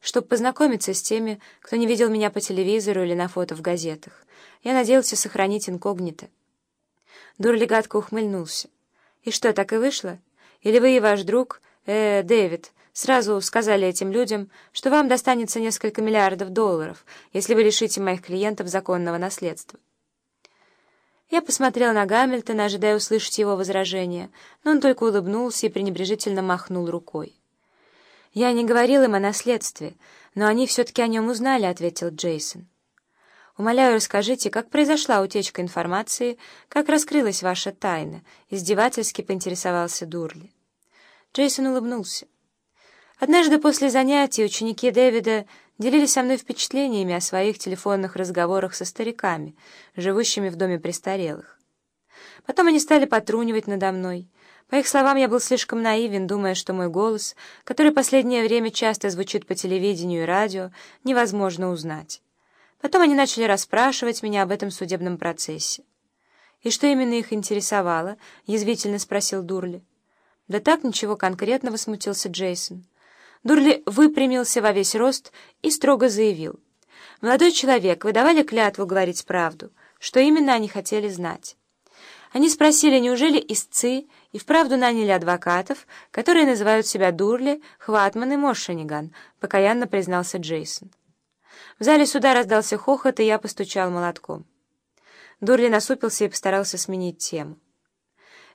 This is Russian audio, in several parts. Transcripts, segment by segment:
чтобы познакомиться с теми, кто не видел меня по телевизору или на фото в газетах. Я надеялся сохранить инкогнито. Дурли гадко ухмыльнулся. «И что, так и вышло? Или вы и ваш друг, э, Дэвид, сразу сказали этим людям, что вам достанется несколько миллиардов долларов, если вы лишите моих клиентов законного наследства?» Я посмотрел на Гамильтона, ожидая услышать его возражение, но он только улыбнулся и пренебрежительно махнул рукой. «Я не говорил им о наследстве, но они все-таки о нем узнали», — ответил Джейсон. «Умоляю, расскажите, как произошла утечка информации, как раскрылась ваша тайна?» — издевательски поинтересовался Дурли. Джейсон улыбнулся. Однажды после занятий ученики Дэвида делились со мной впечатлениями о своих телефонных разговорах со стариками, живущими в доме престарелых. Потом они стали потрунивать надо мной. По их словам, я был слишком наивен, думая, что мой голос, который последнее время часто звучит по телевидению и радио, невозможно узнать. Потом они начали расспрашивать меня об этом судебном процессе. «И что именно их интересовало?» — язвительно спросил Дурли. «Да так, ничего конкретного», — смутился Джейсон. Дурли выпрямился во весь рост и строго заявил. «Молодой человек, вы давали клятву говорить правду. Что именно они хотели знать?» Они спросили, неужели истцы и вправду наняли адвокатов, которые называют себя Дурли, Хватман и Мошениган, покаянно признался Джейсон. В зале суда раздался хохот, и я постучал молотком. Дурли насупился и постарался сменить тему.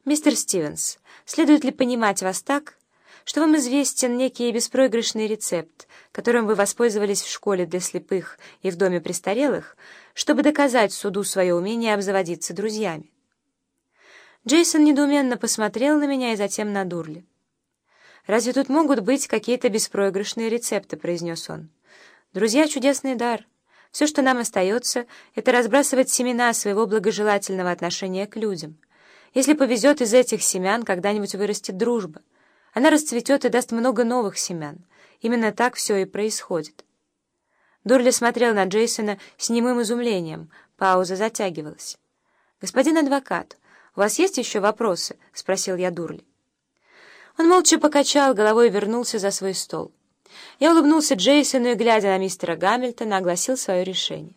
«Мистер Стивенс, следует ли понимать вас так, что вам известен некий беспроигрышный рецепт, которым вы воспользовались в школе для слепых и в доме престарелых, чтобы доказать суду свое умение обзаводиться друзьями. Джейсон недоуменно посмотрел на меня и затем на Дурли. «Разве тут могут быть какие-то беспроигрышные рецепты?» — произнес он. «Друзья — чудесный дар. Все, что нам остается, это разбрасывать семена своего благожелательного отношения к людям. Если повезет, из этих семян когда-нибудь вырастет дружба». Она расцветет и даст много новых семян. Именно так все и происходит. Дурли смотрел на Джейсона с немым изумлением. Пауза затягивалась. «Господин адвокат, у вас есть еще вопросы?» — спросил я Дурли. Он молча покачал головой и вернулся за свой стол. Я улыбнулся Джейсону и, глядя на мистера Гамильтона, огласил свое решение.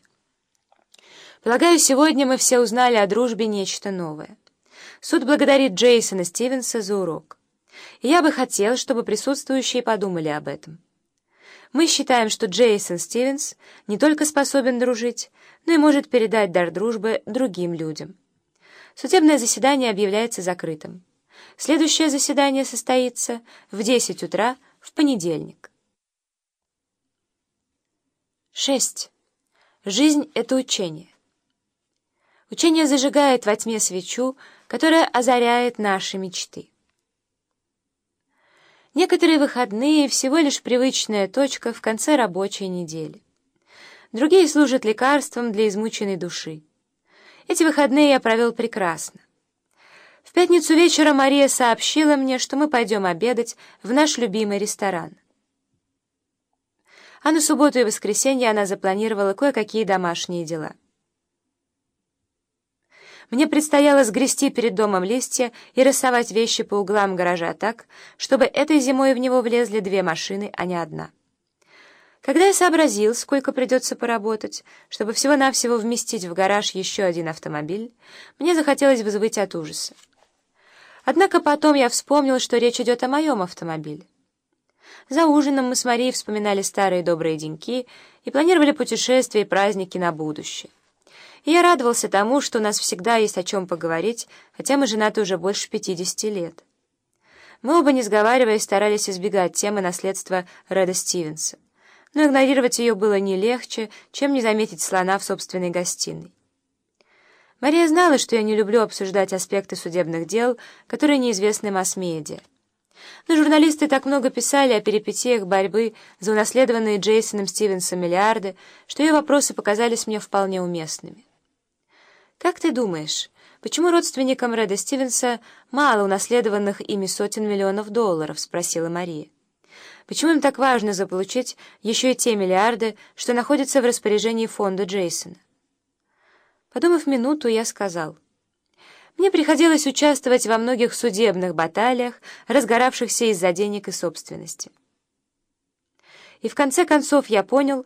Полагаю, сегодня мы все узнали о дружбе нечто новое. Суд благодарит Джейсона Стивенса за урок и я бы хотел, чтобы присутствующие подумали об этом. Мы считаем, что Джейсон Стивенс не только способен дружить, но и может передать дар дружбы другим людям. Судебное заседание объявляется закрытым. Следующее заседание состоится в 10 утра в понедельник. 6. Жизнь — это учение. Учение зажигает во тьме свечу, которая озаряет наши мечты. Некоторые выходные — всего лишь привычная точка в конце рабочей недели. Другие служат лекарством для измученной души. Эти выходные я провел прекрасно. В пятницу вечером Мария сообщила мне, что мы пойдем обедать в наш любимый ресторан. А на субботу и воскресенье она запланировала кое-какие домашние дела. Мне предстояло сгрести перед домом листья и рассовать вещи по углам гаража так, чтобы этой зимой в него влезли две машины, а не одна. Когда я сообразил, сколько придется поработать, чтобы всего-навсего вместить в гараж еще один автомобиль, мне захотелось взвыть от ужаса. Однако потом я вспомнил, что речь идет о моем автомобиле. За ужином мы с Марией вспоминали старые добрые деньки и планировали путешествия и праздники на будущее. И я радовался тому, что у нас всегда есть о чем поговорить, хотя мы женаты уже больше 50 лет. Мы оба, не сговариваясь, старались избегать темы наследства Реда Стивенса. Но игнорировать ее было не легче, чем не заметить слона в собственной гостиной. Мария знала, что я не люблю обсуждать аспекты судебных дел, которые неизвестны масс-медиа. Но журналисты так много писали о перипетиях борьбы за унаследованные Джейсоном Стивенсом миллиарды, что ее вопросы показались мне вполне уместными. «Как ты думаешь, почему родственникам Реда Стивенса мало унаследованных ими сотен миллионов долларов?» — спросила Мария. «Почему им так важно заполучить еще и те миллиарды, что находятся в распоряжении фонда Джейсона?» Подумав минуту, я сказал, «Мне приходилось участвовать во многих судебных баталиях, разгоравшихся из-за денег и собственности. И в конце концов я понял,